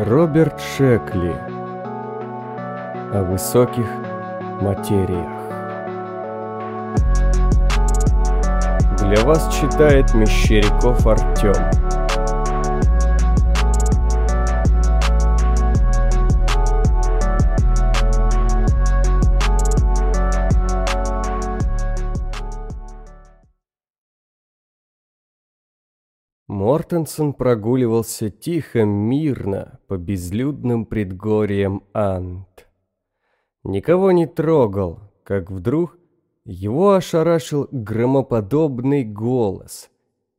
Роберт Шекли О высоких материях. Для вас читает Мещеряков Артем Мортенсон прогуливался тихо, мирно по безлюдным предгорьям Ант. Никого не трогал, как вдруг его ошарашил громоподобный голос,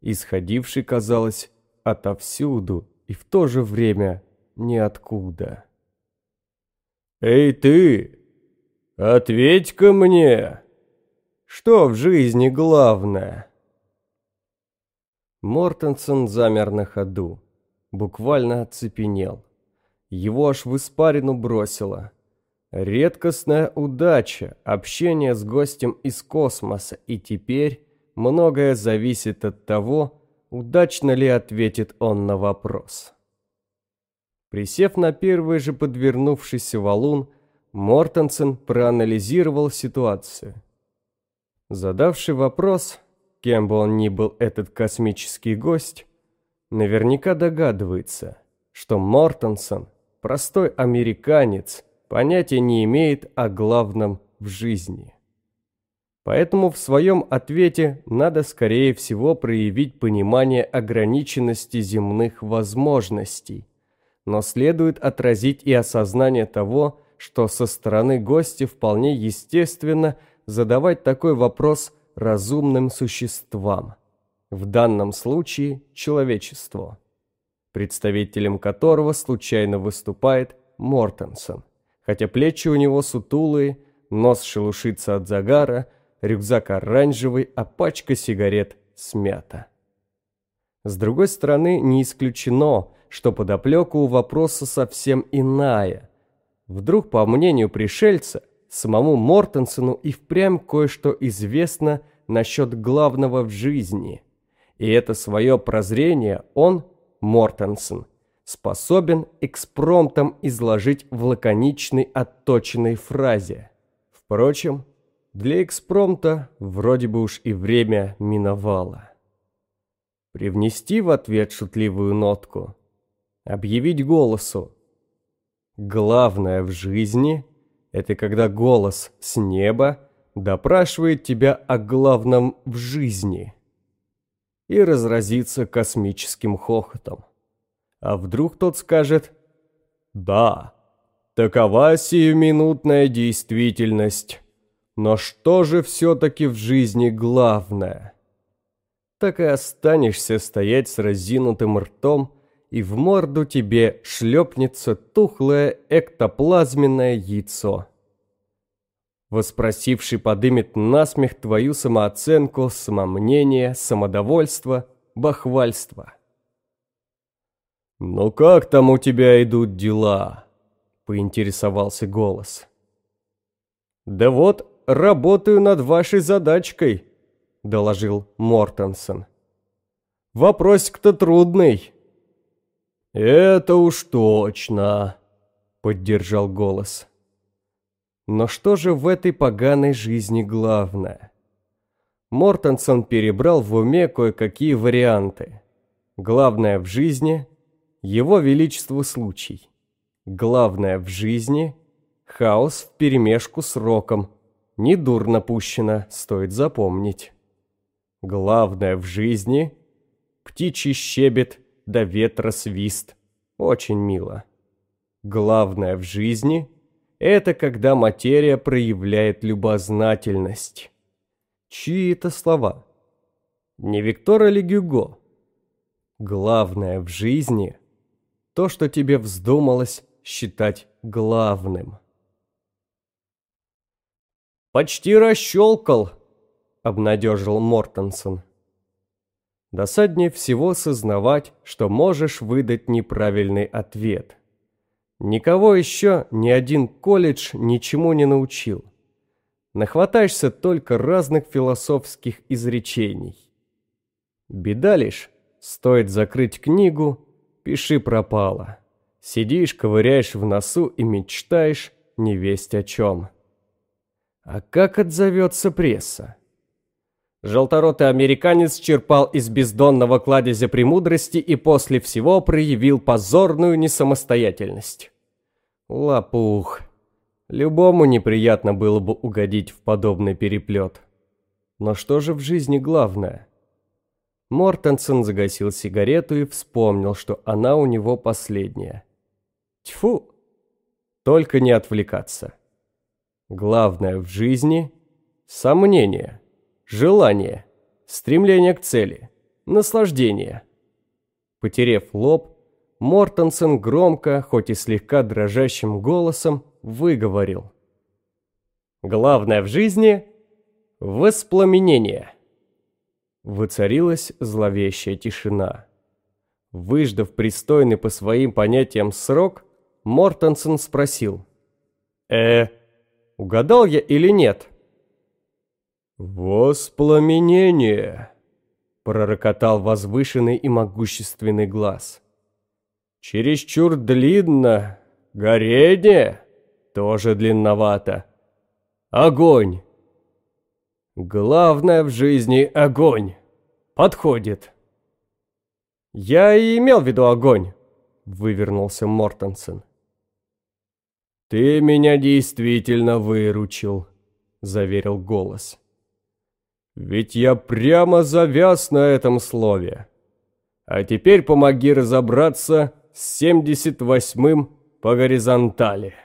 исходивший, казалось, отовсюду и в то же время ниоткуда. «Эй ты! Ответь-ка мне! Что в жизни главное?» Мортенсон замер на ходу, буквально оцепенел. Его аж в испарину бросило. Редкостная удача, общение с гостем из космоса, и теперь многое зависит от того, удачно ли ответит он на вопрос. Присев на первый же подвернувшийся валун, Мортенсен проанализировал ситуацию. Задавший вопрос, кем бы он ни был этот космический гость, наверняка догадывается, что Мортенсон, простой американец, понятия не имеет о главном в жизни. Поэтому в своем ответе надо, скорее всего, проявить понимание ограниченности земных возможностей, но следует отразить и осознание того, что со стороны гостя вполне естественно задавать такой вопрос – разумным существам, в данном случае человечеству, представителем которого случайно выступает Мортенсон, хотя плечи у него сутулые, нос шелушится от загара, рюкзак оранжевый, а пачка сигарет смята. С другой стороны, не исключено, что подоплека у вопроса совсем иная. Вдруг, по мнению пришельца, самому Мортенсону и впрямь кое-что известно насчет главного в жизни. И это свое прозрение он, Мортенсон, способен экспромтом изложить в лаконичной отточенной фразе. Впрочем, для экспромта вроде бы уж и время миновало. Привнести в ответ шутливую нотку, объявить голосу. Главное в жизни – это когда голос с неба допрашивает тебя о главном в жизни и разразится космическим хохотом. А вдруг тот скажет «Да, такова сиюминутная действительность, но что же все-таки в жизни главное?» Так и останешься стоять с разинутым ртом и в морду тебе шлепнется тухлое эктоплазменное яйцо. Воспросивший подымет насмех твою самооценку, самомнение, самодовольство, бахвальство. «Ну как там у тебя идут дела?» — поинтересовался голос. «Да вот, работаю над вашей задачкой», — доложил Мортенсон. «Вопросик-то трудный». «Это уж точно», — поддержал голос. Но что же в этой поганой жизни главное? Мортенсон перебрал в уме кое-какие варианты. Главное в жизни – его величеству случай. Главное в жизни – хаос вперемешку с роком. Недурно пущено, стоит запомнить. Главное в жизни – птичий щебет – да ветра свист. Очень мило. Главное в жизни – это когда материя проявляет любознательность. Чьи это слова? Не Виктора ли Гюго? Главное в жизни – то, что тебе вздумалось считать главным. «Почти расщелкал», — обнадежил Мортенсон. Досаднее всего сознавать, что можешь выдать неправильный ответ. Никого еще ни один колледж ничему не научил. Нахватаешься только разных философских изречений. Беда лишь, стоит закрыть книгу, пиши пропало. Сидишь, ковыряешь в носу и мечтаешь не весть о чем. А как отзовется пресса? Желторотый американец черпал из бездонного кладезя премудрости и после всего проявил позорную несамостоятельность. Лопух. Любому неприятно было бы угодить в подобный переплет. Но что же в жизни главное? Мортенсен загасил сигарету и вспомнил, что она у него последняя. Тьфу! Только не отвлекаться. Главное в жизни – сомнение – желание, стремление к цели, наслаждение. Потерев лоб, Мортенсен громко, хоть и слегка дрожащим голосом, выговорил. «Главное в жизни – воспламенение». Воцарилась зловещая тишина. Выждав пристойный по своим понятиям срок, Мортенсен спросил. «Э, угадал я или нет?» «Воспламенение!» — пророкотал возвышенный и могущественный глаз. «Чересчур длинно, горение тоже длинновато. Огонь! Главное в жизни — огонь! Подходит!» «Я и имел в виду огонь!» — вывернулся Мортенсен. «Ты меня действительно выручил», — заверил голос. Ведь я прямо завяз на этом слове. А теперь помоги разобраться с 78-м по горизонтали.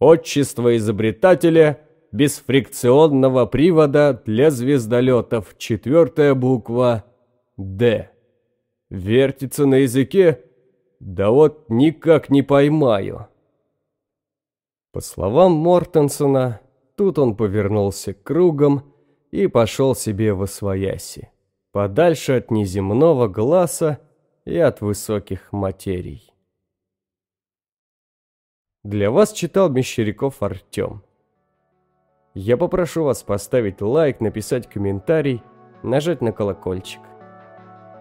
Отчество изобретателя бесфрикционного привода для звездолетов. Четвертая буква «Д». Вертится на языке? Да вот никак не поймаю. По словам Мортенсона, тут он повернулся кругом и пошел себе во свояси, подальше от неземного глаза и от высоких материй. Для вас читал Мещеряков Артем. Я попрошу вас поставить лайк, написать комментарий, нажать на колокольчик.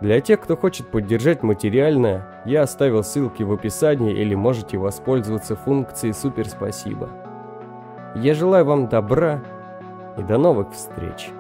Для тех, кто хочет поддержать материально, я оставил ссылки в описании или можете воспользоваться функцией «Супер спасибо». Я желаю вам добра и до новых встреч!